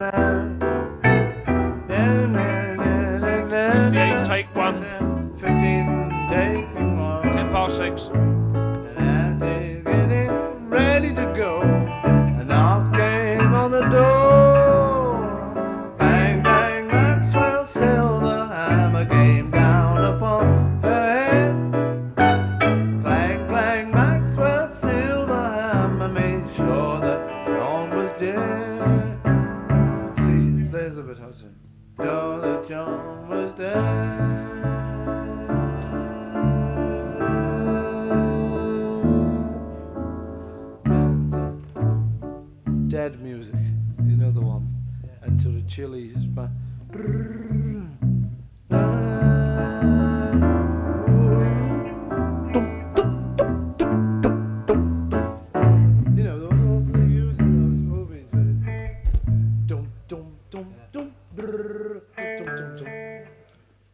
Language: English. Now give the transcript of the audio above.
58, take one. 15, take one. 10 past 6. And getting ready to go. And knock came on the door. Bang, bang, Maxwell Silverhammer came down upon her head. Clang, clang, Maxwell Silverhammer made sure that John was dead. Sure John was dead. Dead music, you know the one. To the chili, it's my. You Ciao.